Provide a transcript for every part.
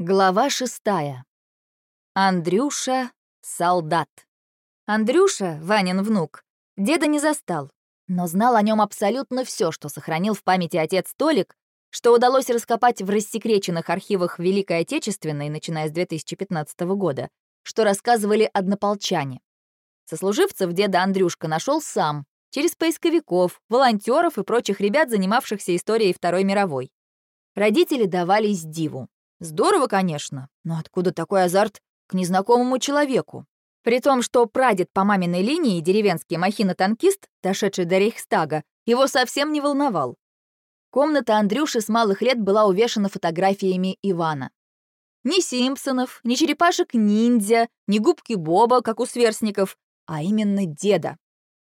Глава шестая. Андрюша — солдат. Андрюша, Ванин внук, деда не застал, но знал о нем абсолютно все, что сохранил в памяти отец Толик, что удалось раскопать в рассекреченных архивах Великой Отечественной, начиная с 2015 года, что рассказывали однополчане. Сослуживцев деда Андрюшка нашел сам, через поисковиков, волонтеров и прочих ребят, занимавшихся историей Второй мировой. Родители давались диву. Здорово, конечно, но откуда такой азарт к незнакомому человеку? При том, что прадед по маминой линии, деревенский махина-танкист, дошедший до Рейхстага, его совсем не волновал. Комната Андрюши с малых лет была увешана фотографиями Ивана. Ни Симпсонов, ни черепашек-ниндзя, ни губки Боба, как у сверстников, а именно деда.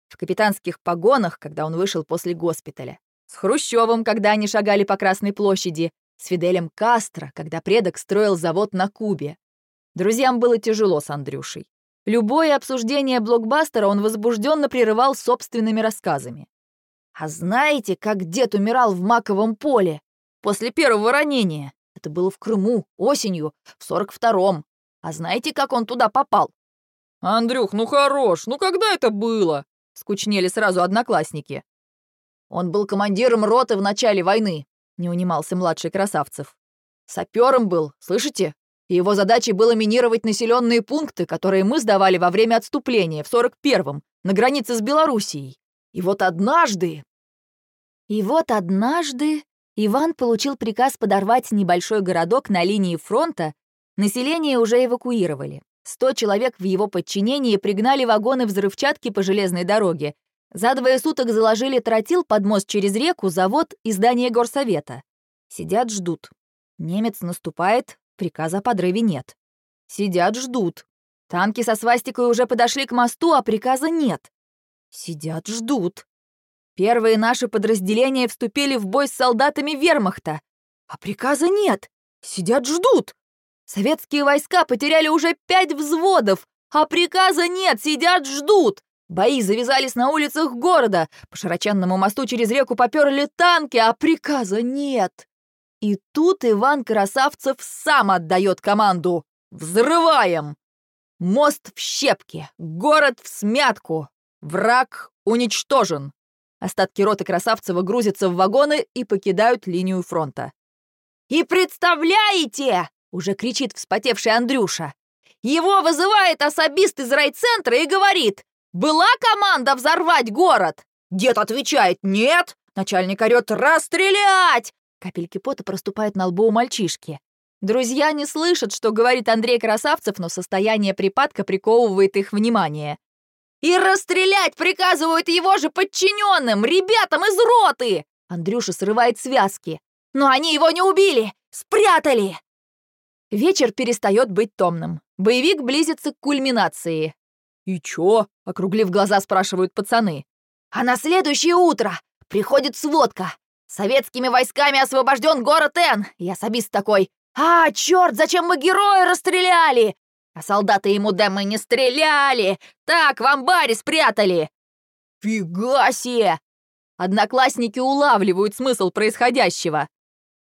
В капитанских погонах, когда он вышел после госпиталя. С Хрущевым, когда они шагали по Красной площади, с Фиделем Кастро, когда предок строил завод на Кубе. Друзьям было тяжело с Андрюшей. Любое обсуждение блокбастера он возбужденно прерывал собственными рассказами. «А знаете, как дед умирал в маковом поле? После первого ранения. Это было в Крыму, осенью, в 42-м. А знаете, как он туда попал?» «Андрюх, ну хорош, ну когда это было?» Скучнели сразу одноклассники. Он был командиром роты в начале войны. — не унимался младший Красавцев. «Сапером был, слышите? И его задачей было минировать населенные пункты, которые мы сдавали во время отступления в 41-м, на границе с Белоруссией. И вот однажды...» И вот однажды Иван получил приказ подорвать небольшой городок на линии фронта, население уже эвакуировали. Сто человек в его подчинении пригнали вагоны взрывчатки по железной дороге, за двое суток заложили тротил под мост через реку, завод и здание горсовета. Сидят, ждут. Немец наступает, приказа о подрыве нет. Сидят, ждут. Танки со свастикой уже подошли к мосту, а приказа нет. Сидят, ждут. Первые наши подразделения вступили в бой с солдатами вермахта, а приказа нет. Сидят, ждут. Советские войска потеряли уже пять взводов, а приказа нет, сидят, ждут. Бои завязались на улицах города, по широченному мосту через реку поперли танки, а приказа нет. И тут Иван Красавцев сам отдает команду «Взрываем!» Мост в щепки, город в смятку, враг уничтожен. Остатки роты Красавцева грузятся в вагоны и покидают линию фронта. «И представляете!» — уже кричит вспотевший Андрюша. «Его вызывает особист из райцентра и говорит, была команда взорвать город?» Дед отвечает «Нет!» Начальник орёт «Расстрелять!» Капельки пота проступают на лбу у мальчишки. Друзья не слышат, что говорит Андрей Красавцев, но состояние припадка приковывает их внимание. «И расстрелять приказывают его же подчиненным, ребятам из роты!» Андрюша срывает связки. «Но они его не убили! Спрятали!» Вечер перестает быть томным. Боевик близится к кульминации. «И чё?» — округлив глаза, спрашивают пацаны. «А на следующее утро приходит сводка. Советскими войсками освобожден город Н. И особист такой. А, черт, зачем мы героя расстреляли? А солдаты ему да мы не стреляли. Так, в амбаре спрятали. Фига! Одноклассники улавливают смысл происходящего.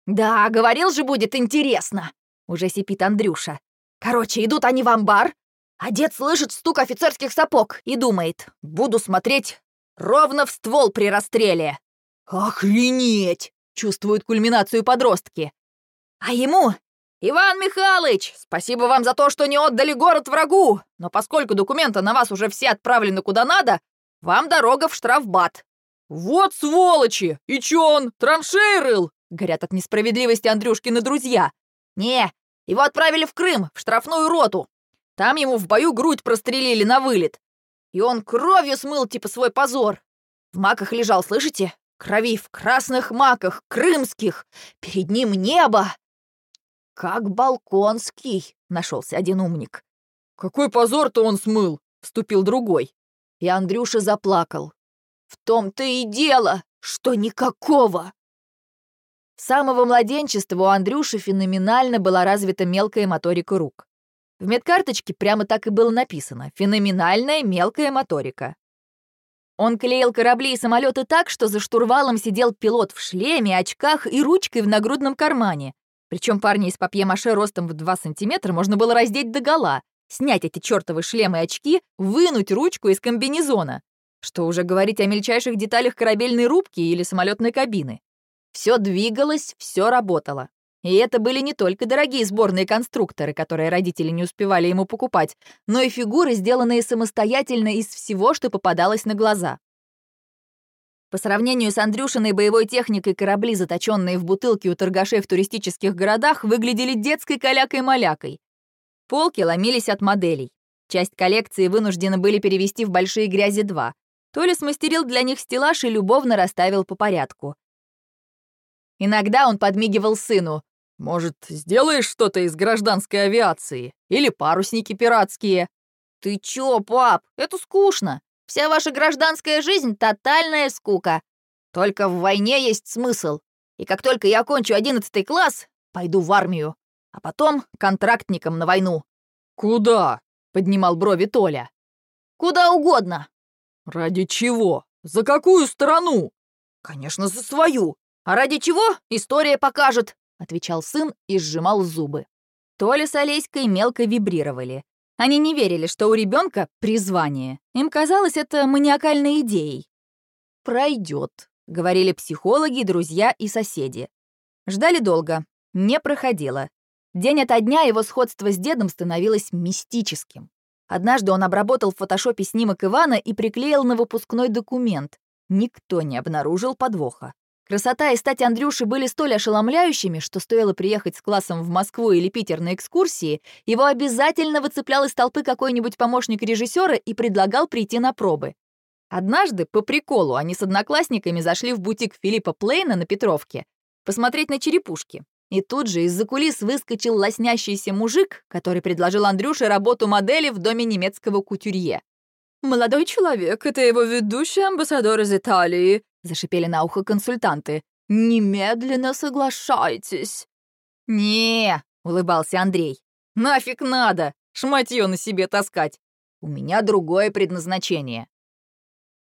«Да, говорил же, будет интересно!» — уже сипит Андрюша. «Короче, идут они в амбар, а дед слышит стук офицерских сапог и думает, буду смотреть ровно в ствол при расстреле. «Охренеть!» — чувствуют кульминацию подростки. А ему «Иван Михайлович, спасибо вам за то, что не отдали город врагу, но поскольку документы на вас уже все отправлены куда надо, вам дорога в штрафбат». «Вот сволочи! И чё он, траншеи рыл?» — горят от несправедливости Андрюшкины друзья. «Не, его отправили в Крым, в штрафную роту. Там ему в бою грудь прострелили на вылет. И он кровью смыл типа свой позор. В маках лежал, слышите? Крови в красных маках, крымских. Перед ним небо. Как Балконский, нашелся один умник. Какой позор-то он смыл, вступил другой. И Андрюша заплакал. В том-то и дело, что никакого. С самого младенчества у Андрюши феноменально была развита мелкая моторика рук. В медкарточке прямо так и было написано «Феноменальная мелкая моторика». Он клеил корабли и самолеты так, что за штурвалом сидел пилот в шлеме, очках и ручкой в нагрудном кармане. Причем парня из папье-маше ростом в 2 сантиметра можно было раздеть догола, снять эти чертовы шлемы и очки, вынуть ручку из комбинезона. Что уже говорить о мельчайших деталях корабельной рубки или самолетной кабины. Все двигалось, все работало. И это были не только дорогие сборные конструкторы, которые родители не успевали ему покупать, но и фигуры, сделанные самостоятельно из всего, что попадалось на глаза. По сравнению с Андрюшиной боевой техникой корабли, заточенные в бутылки у торгашей в туристических городах, выглядели детской калякой-малякой. Полки ломились от моделей. Часть коллекции вынуждены были перевести в «Большие грязи-2». Толя смастерил для них стеллаж и любовно расставил по порядку. Иногда он подмигивал сыну. «Может, сделаешь что-то из гражданской авиации? Или парусники пиратские?» «Ты чё, пап? Это скучно. Вся ваша гражданская жизнь — тотальная скука. Только в войне есть смысл. И как только я окончу одиннадцатый класс, пойду в армию. А потом контрактником на войну». «Куда?» — поднимал брови Толя. «Куда угодно». «Ради чего? За какую страну?» «Конечно, за свою. А ради чего? История покажет», — отвечал сын и сжимал зубы. Толя с Олеськой мелко вибрировали. Они не верили, что у ребенка призвание. Им казалось это маниакальной идеей. «Пройдет», — говорили психологи, друзья и соседи. Ждали долго. Не проходило. День ото дня его сходство с дедом становилось мистическим. Однажды он обработал в фотошопе снимок Ивана и приклеил на выпускной документ. Никто не обнаружил подвоха. Красота и стать Андрюши были столь ошеломляющими, что стоило приехать с классом в Москву или Питер на экскурсии, его обязательно выцеплял из толпы какой-нибудь помощник режиссера и предлагал прийти на пробы. Однажды, по приколу, они с одноклассниками зашли в бутик Филиппа Плейна на Петровке посмотреть на черепушки. И тут же из-за кулис выскочил лоснящийся мужик, который предложил Андрюше работу модели в доме немецкого кутюрье. «Молодой человек, это его ведущий амбассадор из Италии», — зашипели на ухо консультанты. «Немедленно соглашайтесь!» «Не!» — улыбался Андрей. «Нафиг надо! Шматьё на себе таскать! У меня другое предназначение.